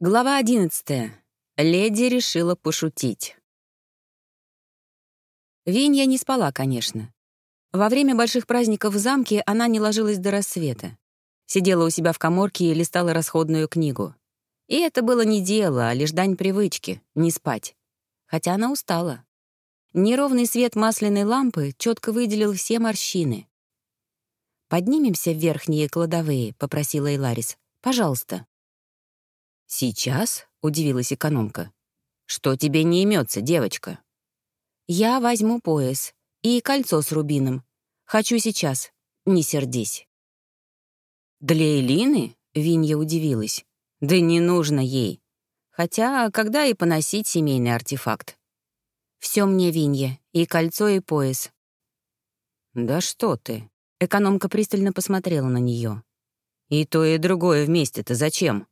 Глава 11. Леди решила пошутить. Винья не спала, конечно. Во время больших праздников в замке она не ложилась до рассвета. Сидела у себя в коморке и листала расходную книгу. И это было не дело, а лишь дань привычки — не спать. Хотя она устала. Неровный свет масляной лампы четко выделил все морщины. «Поднимемся в верхние кладовые», — попросила Эларис. «Пожалуйста». «Сейчас?» — удивилась экономка. «Что тебе не имется, девочка?» «Я возьму пояс и кольцо с рубином. Хочу сейчас. Не сердись». «Для Элины?» — Винья удивилась. «Да не нужно ей. Хотя, когда и поносить семейный артефакт?» Все мне, Винья, и кольцо, и пояс». «Да что ты?» — экономка пристально посмотрела на нее. «И то, и другое вместе-то зачем?»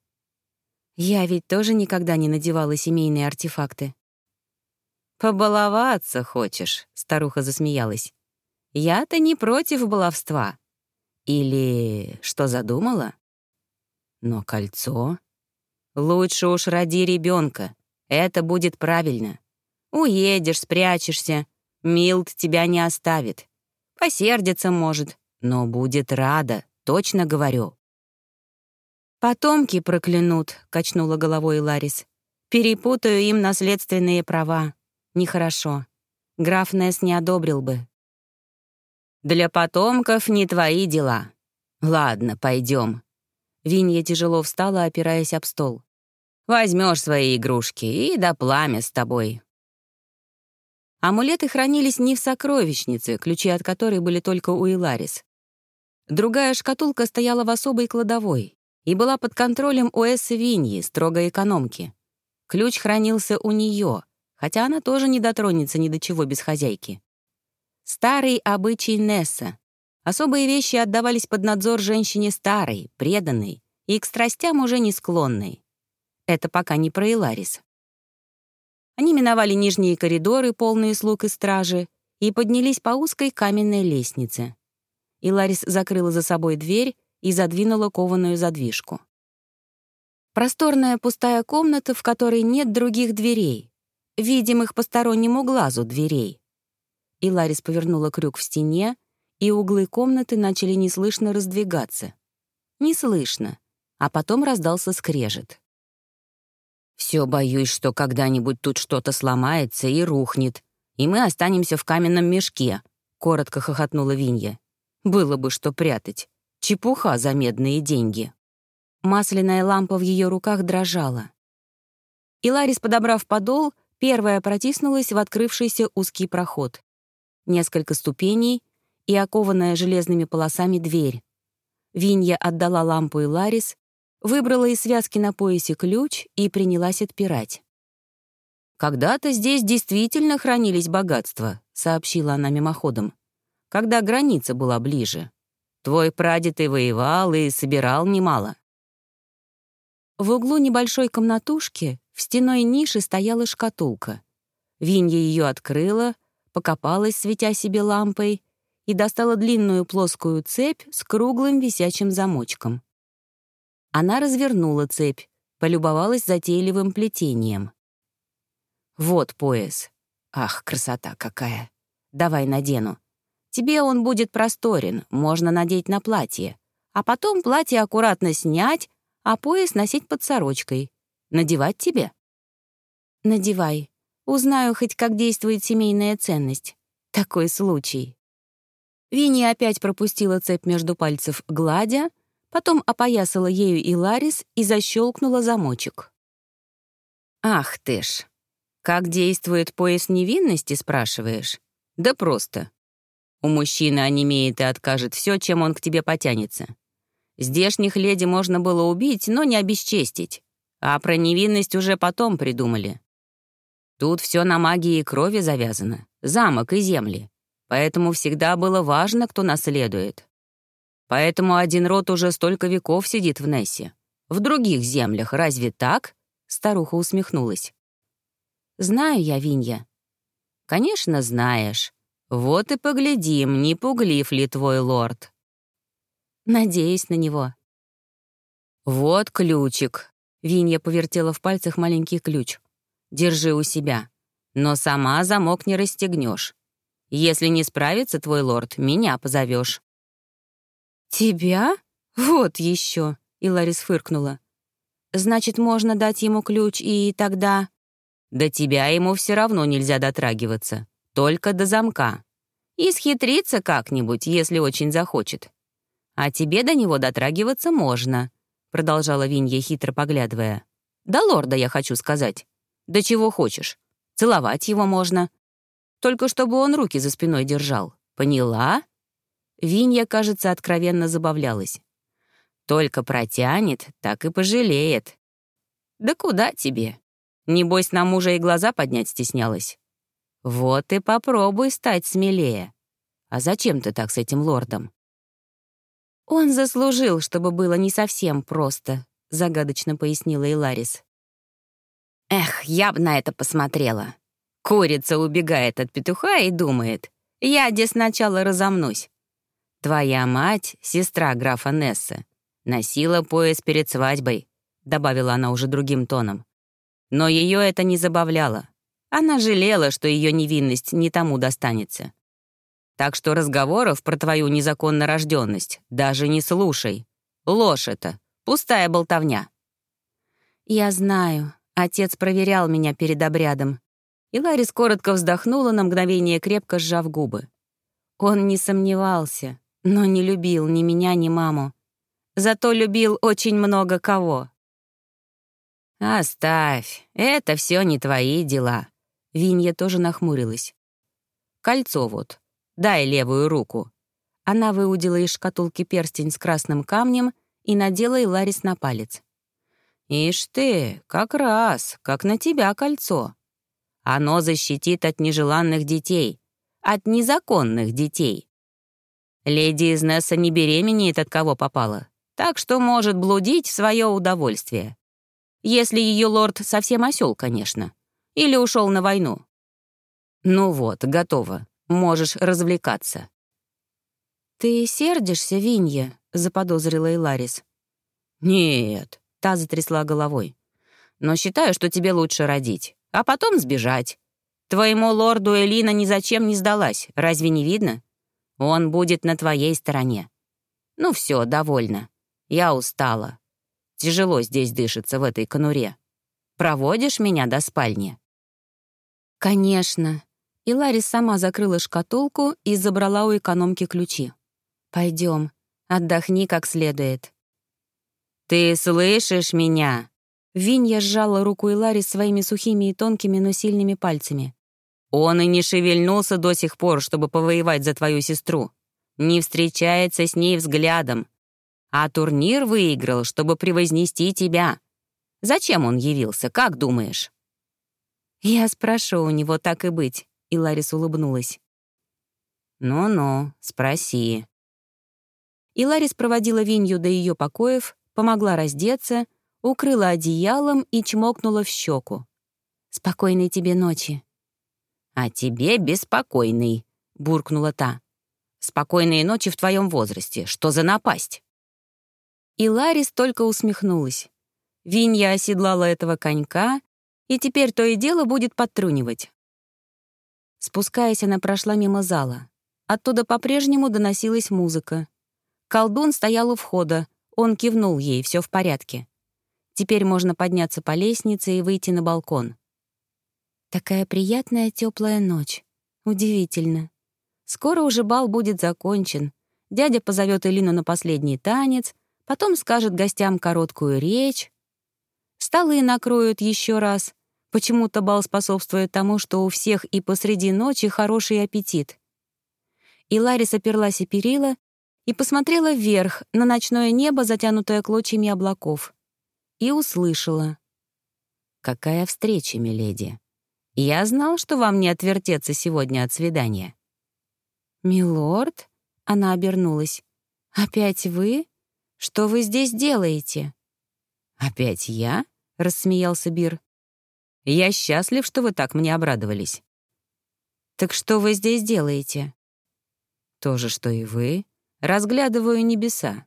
Я ведь тоже никогда не надевала семейные артефакты. «Побаловаться хочешь?» — старуха засмеялась. «Я-то не против баловства. Или что задумала? Но кольцо? Лучше уж ради ребенка. Это будет правильно. Уедешь, спрячешься. Милт тебя не оставит. Посердится, может, но будет рада, точно говорю. «Потомки проклянут», — качнула головой Ларис. «Перепутаю им наследственные права. Нехорошо. Граф Несс не одобрил бы». «Для потомков не твои дела. Ладно, пойдем. Винья тяжело встала, опираясь об стол. Возьмешь свои игрушки, и до пламя с тобой». Амулеты хранились не в сокровищнице, ключи от которой были только у Иларис. Другая шкатулка стояла в особой кладовой, и была под контролем у Эссы Виньи, строгой экономки. Ключ хранился у нее, хотя она тоже не дотронется ни до чего без хозяйки. Старый обычай Несса. Особые вещи отдавались под надзор женщине старой, преданной и к страстям уже не склонной. Это пока не про Иларис. Они миновали нижние коридоры, полные слуг и стражи, и поднялись по узкой каменной лестнице. Иларис закрыла за собой дверь и задвинула кованую задвижку. Просторная пустая комната, в которой нет других дверей, видимых постороннему глазу дверей. И Ларис повернула крюк в стене, и углы комнаты начали неслышно раздвигаться. Неслышно, а потом раздался скрежет. «Все боюсь, что когда-нибудь тут что-то сломается и рухнет, и мы останемся в каменном мешке», — коротко хохотнула Винья. «Было бы что прятать. Чепуха за медные деньги. Масляная лампа в ее руках дрожала. И Ларис, подобрав подол, первая протиснулась в открывшийся узкий проход. Несколько ступеней и окованная железными полосами дверь. Винья отдала лампу и Ларис, выбрала из связки на поясе ключ и принялась отпирать. «Когда-то здесь действительно хранились богатства», — сообщила она мимоходом, «когда граница была ближе». Твой прадед и воевал, и собирал немало». В углу небольшой комнатушки в стеной нише стояла шкатулка. Винья ее открыла, покопалась, светя себе лампой, и достала длинную плоскую цепь с круглым висячим замочком. Она развернула цепь, полюбовалась затейливым плетением. «Вот пояс. Ах, красота какая! Давай надену. Тебе он будет просторен, можно надеть на платье. А потом платье аккуратно снять, а пояс носить под сорочкой. Надевать тебе? Надевай. Узнаю хоть, как действует семейная ценность. Такой случай. Винни опять пропустила цепь между пальцев, гладя, потом опоясала ею и Ларис и защелкнула замочек. «Ах ты ж! Как действует пояс невинности, спрашиваешь? Да просто. У мужчины онемеет и откажет все, чем он к тебе потянется. Здешних леди можно было убить, но не обесчестить. А про невинность уже потом придумали. Тут все на магии и крови завязано, замок и земли. Поэтому всегда было важно, кто наследует. Поэтому один род уже столько веков сидит в Нессе. В других землях разве так? Старуха усмехнулась. Знаю я, Винья. Конечно, знаешь. Вот и поглядим, не пуглив ли твой лорд. Надеюсь на него. Вот ключик. Винья повертела в пальцах маленький ключ. «Держи у себя. Но сама замок не расстегнешь. Если не справится твой лорд, меня позовешь. «Тебя? Вот еще!» — и Ларис фыркнула. «Значит, можно дать ему ключ, и тогда...» «До тебя ему все равно нельзя дотрагиваться. Только до замка. И схитриться как-нибудь, если очень захочет. А тебе до него дотрагиваться можно», — продолжала Винья, хитро поглядывая. «Да лорда, я хочу сказать. Да чего хочешь. Целовать его можно. Только чтобы он руки за спиной держал. Поняла?» Винья, кажется, откровенно забавлялась. «Только протянет, так и пожалеет». «Да куда тебе? Небось, на мужа и глаза поднять стеснялась». «Вот и попробуй стать смелее. А зачем ты так с этим лордом?» «Он заслужил, чтобы было не совсем просто», — загадочно пояснила Иларис. «Эх, я б на это посмотрела. Курица убегает от петуха и думает, я где сначала разомнусь. Твоя мать, сестра графа Несса, носила пояс перед свадьбой, добавила она уже другим тоном. Но ее это не забавляло. Она жалела, что ее невинность не тому достанется. Так что разговоров про твою незаконно рожденность даже не слушай. Ложь это, пустая болтовня. Я знаю, отец проверял меня перед обрядом, и Ларис коротко вздохнула на мгновение, крепко сжав губы. Он не сомневался, но не любил ни меня, ни маму. Зато любил очень много кого. «Оставь, это все не твои дела». Винья тоже нахмурилась. «Кольцо вот. Дай левую руку». Она выудила из шкатулки перстень с красным камнем и надела Иларис на палец. «Ишь ты, как раз, как на тебя кольцо. Оно защитит от нежеланных детей, от незаконных детей. Леди из Несса не беременеет от кого попало, так что может блудить в свое удовольствие. Если ее лорд совсем осел, конечно. Или ушел на войну. Ну вот, готово. Можешь развлекаться. «Ты сердишься, Винья?» — заподозрила Иларис. «Нет», — та затрясла головой. «Но считаю, что тебе лучше родить а потом сбежать. Твоему лорду Элина ни зачем не сдалась, разве не видно? Он будет на твоей стороне. Ну все, довольно. Я устала. Тяжело здесь дышится в этой конуре. Проводишь меня до спальни?» «Конечно». И Ларис сама закрыла шкатулку и забрала у экономки ключи. Пойдем, отдохни как следует». «Ты слышишь меня?» Винья сжала руку Илари своими сухими и тонкими, но сильными пальцами. «Он и не шевельнулся до сих пор, чтобы повоевать за твою сестру. Не встречается с ней взглядом. А турнир выиграл, чтобы превознести тебя. Зачем он явился, как думаешь?» «Я спрошу у него, так и быть», — и Ларис улыбнулась. «Ну-ну, спроси». И Ларис проводила Винью до ее покоев, помогла раздеться — укрыла одеялом и чмокнула в щеку. «Спокойной тебе ночи». «А тебе беспокойный», — буркнула та. «Спокойные ночи в твоем возрасте. Что за напасть?» И Ларис только усмехнулась. Винья оседлала этого конька, и теперь то и дело будет подтрунивать. Спускаясь, она прошла мимо зала. Оттуда по-прежнему доносилась музыка. Колдун стоял у входа. Он кивнул ей, все в порядке. Теперь можно подняться по лестнице и выйти на балкон. Такая приятная теплая ночь. Удивительно. Скоро уже бал будет закончен. Дядя позовет Элину на последний танец, потом скажет гостям короткую речь. Столы накроют еще раз. Почему-то бал способствует тому, что у всех и посреди ночи хороший аппетит. И Ларис оперлась о перила и посмотрела вверх на ночное небо, затянутое клочьями облаков и услышала. «Какая встреча, миледи! Я знал, что вам не отвертеться сегодня от свидания». «Милорд?» — она обернулась. «Опять вы? Что вы здесь делаете?» «Опять я?» — рассмеялся Бир. «Я счастлив, что вы так мне обрадовались». «Так что вы здесь делаете?» «То же, что и вы. Разглядываю небеса.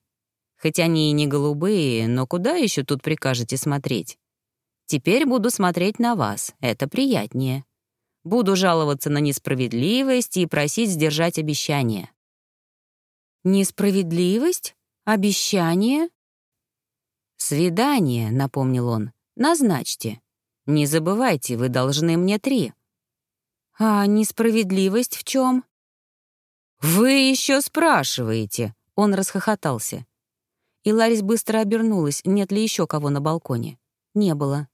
Хоть они и не голубые, но куда еще тут прикажете смотреть? Теперь буду смотреть на вас, это приятнее. Буду жаловаться на несправедливость и просить сдержать обещание». «Несправедливость? Обещание?» «Свидание», — напомнил он, — «назначьте. Не забывайте, вы должны мне три». «А несправедливость в чем? «Вы еще спрашиваете?» — он расхохотался. И Ларис быстро обернулась, нет ли еще кого на балконе. Не было.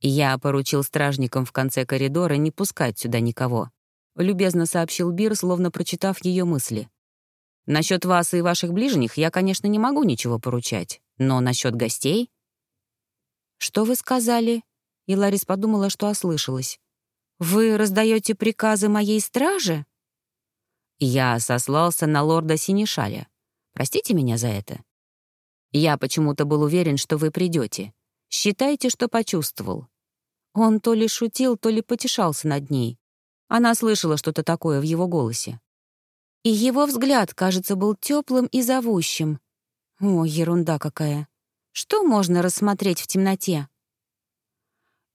«Я поручил стражникам в конце коридора не пускать сюда никого», — любезно сообщил Бир, словно прочитав ее мысли. «Насчет вас и ваших ближних я, конечно, не могу ничего поручать, но насчет гостей...» «Что вы сказали?» И Ларис подумала, что ослышалась. «Вы раздаете приказы моей страже?» Я сослался на лорда Синишаля. Простите меня за это. Я почему-то был уверен, что вы придете. Считайте, что почувствовал. Он то ли шутил, то ли потешался над ней. Она слышала что-то такое в его голосе. И его взгляд, кажется, был теплым и зовущим. О, ерунда какая. Что можно рассмотреть в темноте?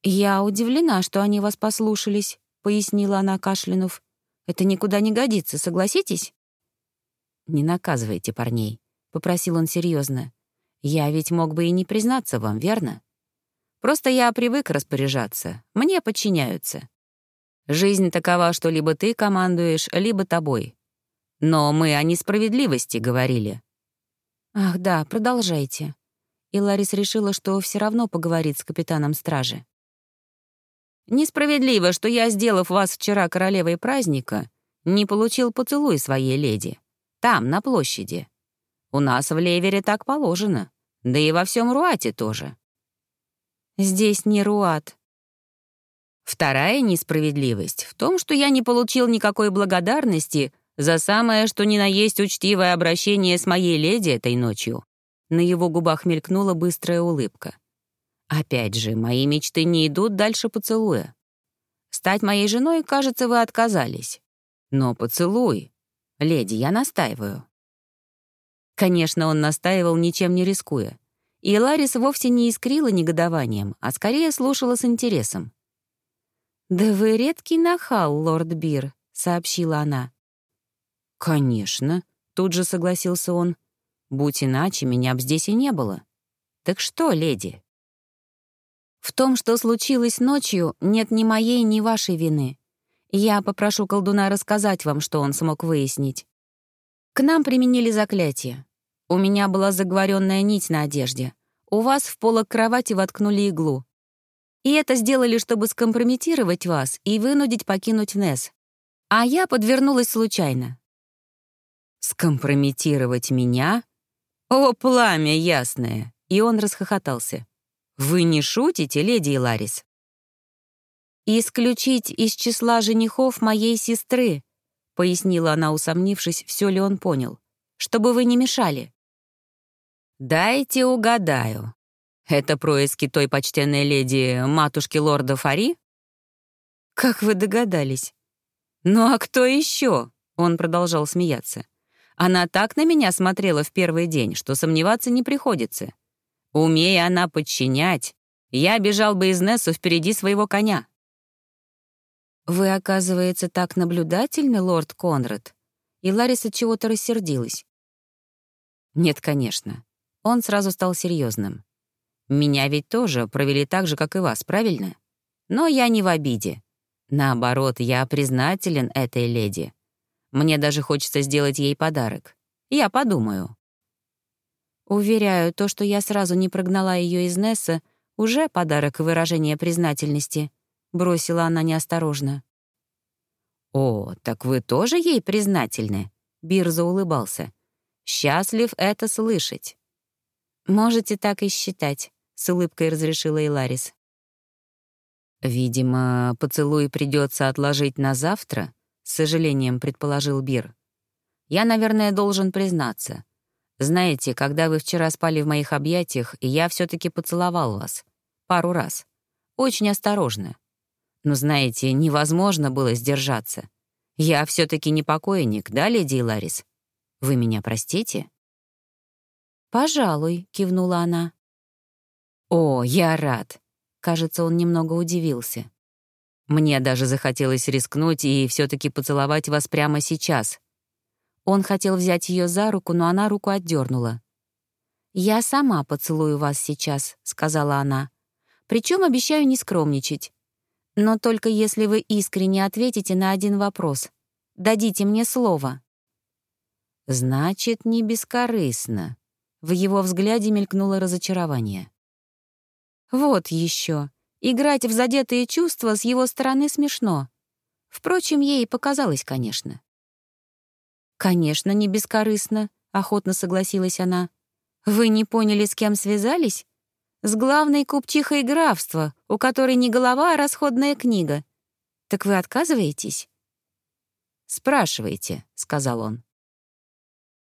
«Я удивлена, что они вас послушались», — пояснила она, кашлянув. «Это никуда не годится, согласитесь?» «Не наказывайте парней», — попросил он серьезно. «Я ведь мог бы и не признаться вам, верно? Просто я привык распоряжаться, мне подчиняются. Жизнь такова, что либо ты командуешь, либо тобой. Но мы о несправедливости говорили». «Ах да, продолжайте». И Ларис решила, что все равно поговорит с капитаном стражи. «Несправедливо, что я, сделав вас вчера королевой праздника, не получил поцелуй своей леди. Там, на площади. У нас в Левере так положено. Да и во всем Руате тоже. Здесь не Руат. Вторая несправедливость в том, что я не получил никакой благодарности за самое, что ни на есть учтивое обращение с моей леди этой ночью. На его губах мелькнула быстрая улыбка. Опять же, мои мечты не идут дальше поцелуя. Стать моей женой, кажется, вы отказались. Но поцелуй. Леди, я настаиваю. Конечно, он настаивал, ничем не рискуя. И Ларис вовсе не искрила негодованием, а скорее слушала с интересом. «Да вы редкий нахал, лорд Бир», — сообщила она. «Конечно», — тут же согласился он. «Будь иначе, меня б здесь и не было. Так что, леди?» «В том, что случилось ночью, нет ни моей, ни вашей вины. Я попрошу колдуна рассказать вам, что он смог выяснить. К нам применили заклятие. У меня была заговоренная нить на одежде. У вас в полок кровати воткнули иглу. И это сделали, чтобы скомпрометировать вас и вынудить покинуть Нес. А я подвернулась случайно. «Скомпрометировать меня? О, пламя ясное!» И он расхохотался. «Вы не шутите, леди Иларис?» «Исключить из числа женихов моей сестры», — пояснила она, усомнившись, все ли он понял, «чтобы вы не мешали». «Дайте угадаю. Это происки той почтенной леди, матушки лорда Фари?» «Как вы догадались?» «Ну а кто еще?» — он продолжал смеяться. «Она так на меня смотрела в первый день, что сомневаться не приходится. Умея она подчинять, я бежал бы из Нессу впереди своего коня». «Вы, оказывается, так наблюдательны, лорд Конрад?» И Лариса чего-то рассердилась. «Нет, конечно. Он сразу стал серьезным. «Меня ведь тоже провели так же, как и вас, правильно? Но я не в обиде. Наоборот, я признателен этой леди. Мне даже хочется сделать ей подарок. Я подумаю». Уверяю, то, что я сразу не прогнала ее из Несса, уже подарок выражения признательности, бросила она неосторожно. «О, так вы тоже ей признательны?» Бир заулыбался. «Счастлив это слышать. «Можете так и считать», — с улыбкой разрешила Иларис. «Видимо, поцелуй придется отложить на завтра», — с сожалением предположил Бир. «Я, наверное, должен признаться. Знаете, когда вы вчера спали в моих объятиях, я все таки поцеловал вас. Пару раз. Очень осторожно. Но, знаете, невозможно было сдержаться. Я все таки не покойник, да, леди Иларис? Вы меня простите?» «Пожалуй», — кивнула она. «О, я рад!» Кажется, он немного удивился. «Мне даже захотелось рискнуть и все таки поцеловать вас прямо сейчас». Он хотел взять ее за руку, но она руку отдернула. «Я сама поцелую вас сейчас», — сказала она. «Причем обещаю не скромничать. Но только если вы искренне ответите на один вопрос. Дадите мне слово». «Значит, не бескорыстно». В его взгляде мелькнуло разочарование. Вот еще. Играть в задетые чувства с его стороны смешно. Впрочем, ей показалось, конечно. «Конечно, не бескорыстно», — охотно согласилась она. «Вы не поняли, с кем связались? С главной купчихой графства, у которой не голова, а расходная книга. Так вы отказываетесь?» «Спрашивайте», — сказал он.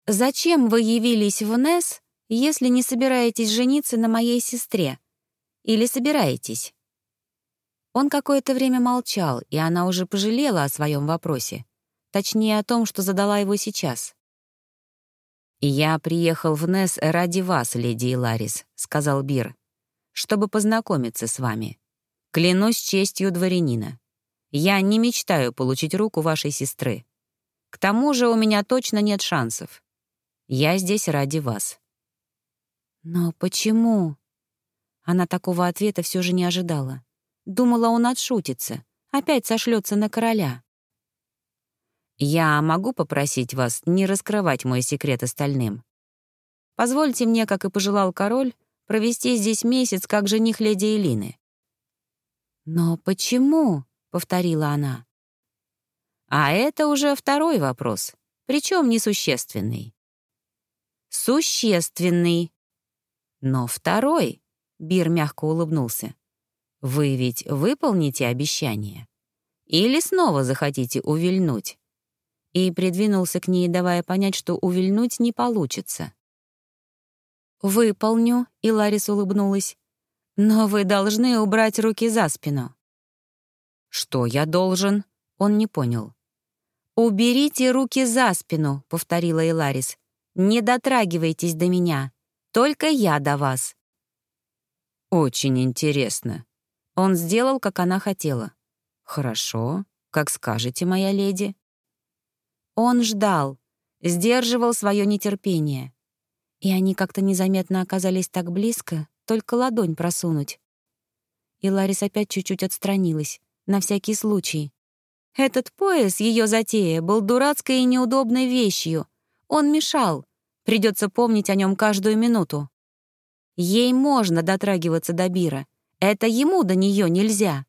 «Зачем вы явились в Нес, если не собираетесь жениться на моей сестре?» Или собираетесь?» Он какое-то время молчал, и она уже пожалела о своем вопросе. Точнее, о том, что задала его сейчас. «Я приехал в Нес ради вас, леди Иларис», — сказал Бир, «чтобы познакомиться с вами. Клянусь честью дворянина. Я не мечтаю получить руку вашей сестры. К тому же у меня точно нет шансов. Я здесь ради вас». «Но почему?» Она такого ответа все же не ожидала. Думала, он отшутится, опять сошлется на короля. «Я могу попросить вас не раскрывать мой секрет остальным? Позвольте мне, как и пожелал король, провести здесь месяц как жених леди Элины». «Но почему?» — повторила она. «А это уже второй вопрос, причем несущественный». «Существенный». «Но второй», Бир мягко улыбнулся. «Вы ведь выполните обещание? Или снова захотите увильнуть?» И придвинулся к ней, давая понять, что увильнуть не получится. «Выполню», — и Ларис улыбнулась. «Но вы должны убрать руки за спину». «Что я должен?» — он не понял. «Уберите руки за спину», — повторила Иларис. «Не дотрагивайтесь до меня. Только я до вас». «Очень интересно». Он сделал, как она хотела. «Хорошо, как скажете, моя леди». Он ждал, сдерживал свое нетерпение. И они как-то незаметно оказались так близко, только ладонь просунуть. И Ларис опять чуть-чуть отстранилась, на всякий случай. Этот пояс, ее затея, был дурацкой и неудобной вещью. Он мешал. Придется помнить о нем каждую минуту. Ей можно дотрагиваться до Бира. Это ему до нее нельзя.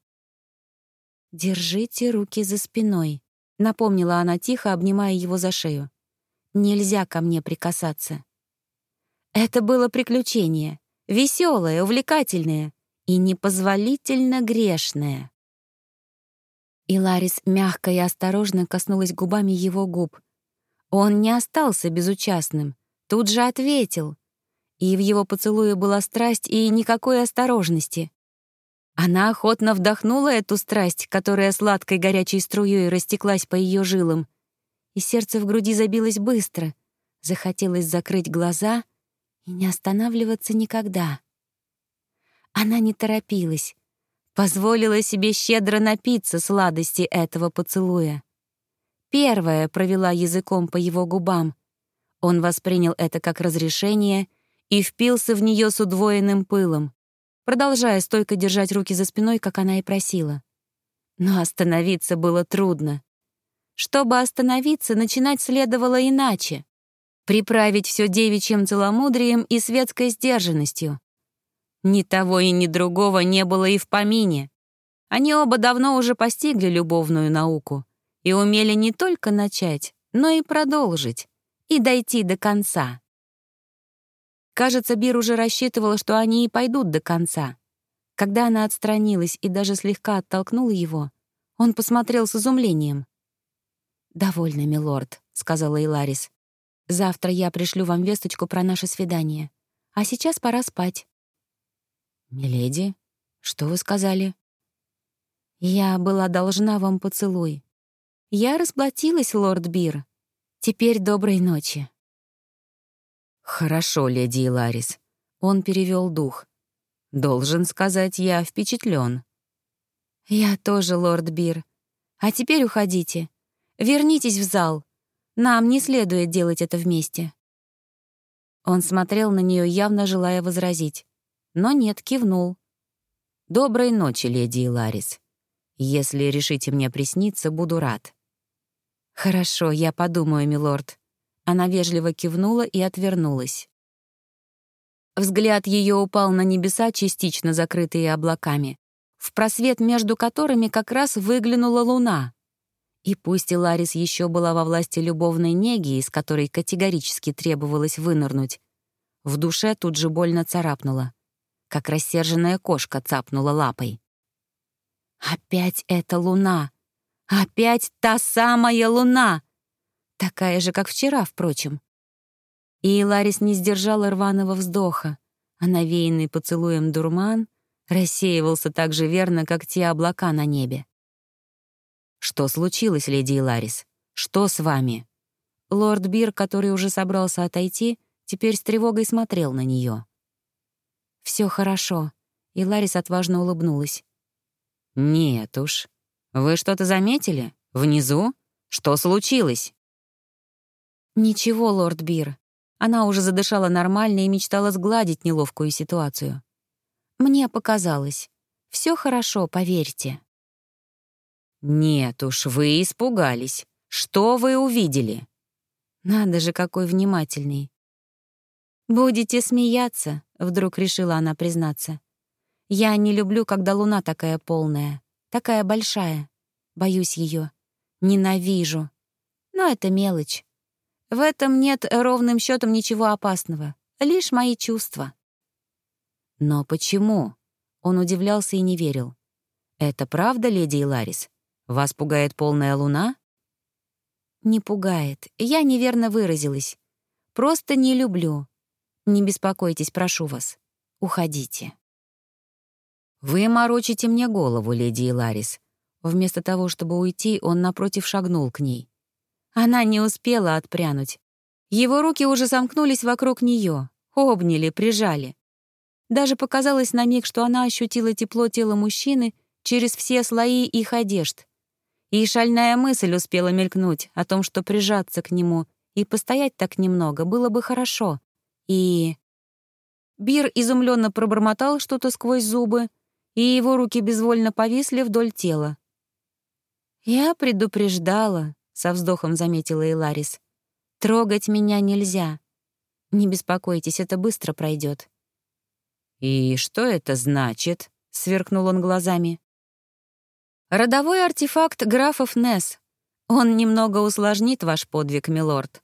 «Держите руки за спиной», — напомнила она тихо, обнимая его за шею. «Нельзя ко мне прикасаться». Это было приключение, веселое, увлекательное и непозволительно грешное. И Ларис мягко и осторожно коснулась губами его губ. Он не остался безучастным, тут же ответил — и в его поцелуе была страсть и никакой осторожности. Она охотно вдохнула эту страсть, которая сладкой горячей струей растеклась по ее жилам, и сердце в груди забилось быстро, захотелось закрыть глаза и не останавливаться никогда. Она не торопилась, позволила себе щедро напиться сладости этого поцелуя. Первая провела языком по его губам. Он воспринял это как разрешение и впился в нее с удвоенным пылом, продолжая стойко держать руки за спиной, как она и просила. Но остановиться было трудно. Чтобы остановиться, начинать следовало иначе. Приправить все девичьим целомудрием и светской сдержанностью. Ни того и ни другого не было и в помине. Они оба давно уже постигли любовную науку и умели не только начать, но и продолжить, и дойти до конца. Кажется, Бир уже рассчитывала, что они и пойдут до конца. Когда она отстранилась и даже слегка оттолкнула его, он посмотрел с изумлением. «Довольно, милорд», — сказала Иларис. «Завтра я пришлю вам весточку про наше свидание. А сейчас пора спать». «Миледи, что вы сказали?» «Я была должна вам поцелуй. Я расплатилась, лорд Бир. Теперь доброй ночи». «Хорошо, леди Иларис». Он перевел дух. «Должен сказать, я впечатлен. «Я тоже, лорд Бир. А теперь уходите. Вернитесь в зал. Нам не следует делать это вместе». Он смотрел на нее, явно желая возразить. Но нет, кивнул. «Доброй ночи, леди Иларис. Если решите мне присниться, буду рад». «Хорошо, я подумаю, милорд». Она вежливо кивнула и отвернулась. Взгляд ее упал на небеса, частично закрытые облаками, в просвет между которыми как раз выглянула луна. И пусть Ларис еще была во власти любовной неги, из которой категорически требовалось вынырнуть, в душе тут же больно царапнула, как рассерженная кошка цапнула лапой. Опять эта луна! Опять та самая луна! Такая же, как вчера, впрочем. И Ларис не сдержала рваного вздоха, а навеянный поцелуем дурман рассеивался так же верно, как те облака на небе. «Что случилось, леди Ларис? Что с вами?» Лорд Бир, который уже собрался отойти, теперь с тревогой смотрел на нее. Все хорошо», и Ларис отважно улыбнулась. «Нет уж. Вы что-то заметили? Внизу? Что случилось?» «Ничего, лорд Бир». Она уже задышала нормально и мечтала сгладить неловкую ситуацию. «Мне показалось. Все хорошо, поверьте». «Нет уж, вы испугались. Что вы увидели?» «Надо же, какой внимательный». «Будете смеяться», — вдруг решила она признаться. «Я не люблю, когда луна такая полная, такая большая. Боюсь ее. Ненавижу. Но это мелочь. В этом нет ровным счетом ничего опасного, лишь мои чувства». «Но почему?» Он удивлялся и не верил. «Это правда, леди Иларис? Вас пугает полная луна?» «Не пугает. Я неверно выразилась. Просто не люблю. Не беспокойтесь, прошу вас. Уходите». «Вы морочите мне голову, леди Иларис». Вместо того, чтобы уйти, он напротив шагнул к ней. Она не успела отпрянуть. Его руки уже сомкнулись вокруг нее, обняли, прижали. Даже показалось на миг, что она ощутила тепло тела мужчины через все слои их одежд, и шальная мысль успела мелькнуть о том, что прижаться к нему и постоять так немного было бы хорошо. И... Бир изумленно пробормотал что-то сквозь зубы, и его руки безвольно повисли вдоль тела. «Я предупреждала», — со вздохом заметила Иларис. «Трогать меня нельзя. Не беспокойтесь, это быстро пройдет. «И что это значит?» — сверкнул он глазами. Родовой артефакт графов Несс. Он немного усложнит ваш подвиг, милорд».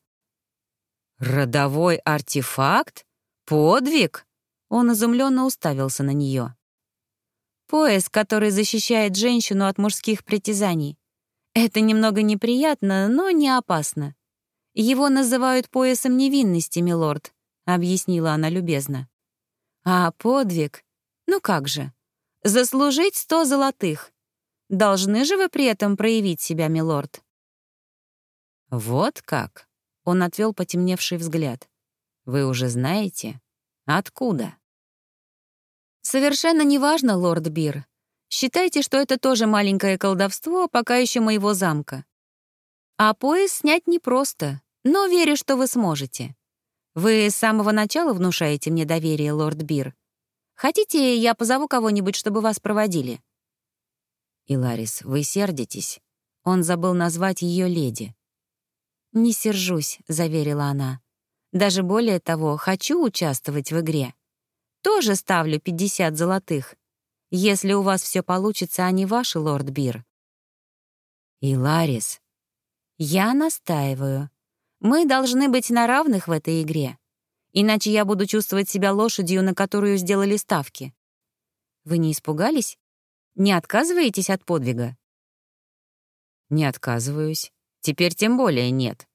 «Родовой артефакт? Подвиг?» Он изумленно уставился на нее. «Пояс, который защищает женщину от мужских притязаний. Это немного неприятно, но не опасно. Его называют поясом невинности, милорд», — объяснила она любезно. «А подвиг? Ну как же? Заслужить сто золотых. Должны же вы при этом проявить себя, милорд?» «Вот как?» — он отвел потемневший взгляд. «Вы уже знаете? Откуда?» «Совершенно неважно, лорд Бир. Считайте, что это тоже маленькое колдовство, пока еще моего замка. А пояс снять непросто, но верю, что вы сможете. Вы с самого начала внушаете мне доверие, лорд Бир. Хотите, я позову кого-нибудь, чтобы вас проводили?» «Иларис, вы сердитесь?» Он забыл назвать ее леди. «Не сержусь», — заверила она. «Даже более того, хочу участвовать в игре. Тоже ставлю 50 золотых. Если у вас все получится, они ваши, лорд Бир». «Иларис». «Я настаиваю. Мы должны быть на равных в этой игре. Иначе я буду чувствовать себя лошадью, на которую сделали ставки. Вы не испугались? Не отказываетесь от подвига?» «Не отказываюсь. Теперь тем более нет».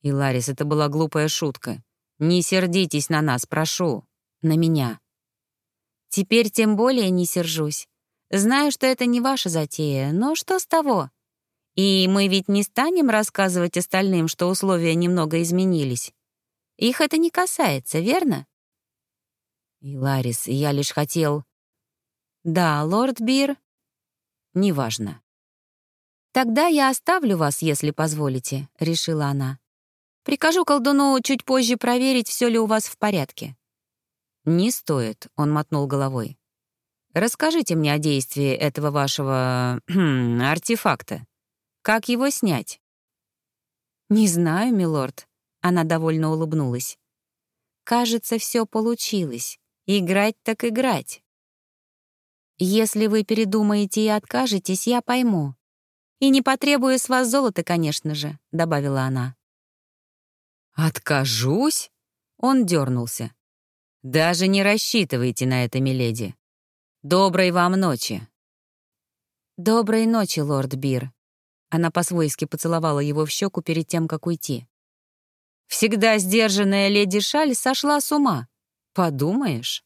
И, Ларис, это была глупая шутка. «Не сердитесь на нас, прошу. На меня». «Теперь тем более не сержусь. Знаю, что это не ваша затея, но что с того? И мы ведь не станем рассказывать остальным, что условия немного изменились. Их это не касается, верно?» «И, Ларис, я лишь хотел...» «Да, лорд Бир...» «Неважно». «Тогда я оставлю вас, если позволите», — решила она. «Прикажу колдуну чуть позже проверить, все ли у вас в порядке». «Не стоит», — он мотнул головой. «Расскажите мне о действии этого вашего... артефакта. Как его снять?» «Не знаю, милорд», — она довольно улыбнулась. «Кажется, все получилось. Играть так играть. Если вы передумаете и откажетесь, я пойму. И не потребую с вас золота, конечно же», — добавила она. «Откажусь?» — он дернулся. «Даже не рассчитывайте на это, миледи. Доброй вам ночи». «Доброй ночи, лорд Бир». Она по-свойски поцеловала его в щеку перед тем, как уйти. Всегда сдержанная леди Шаль сошла с ума. Подумаешь.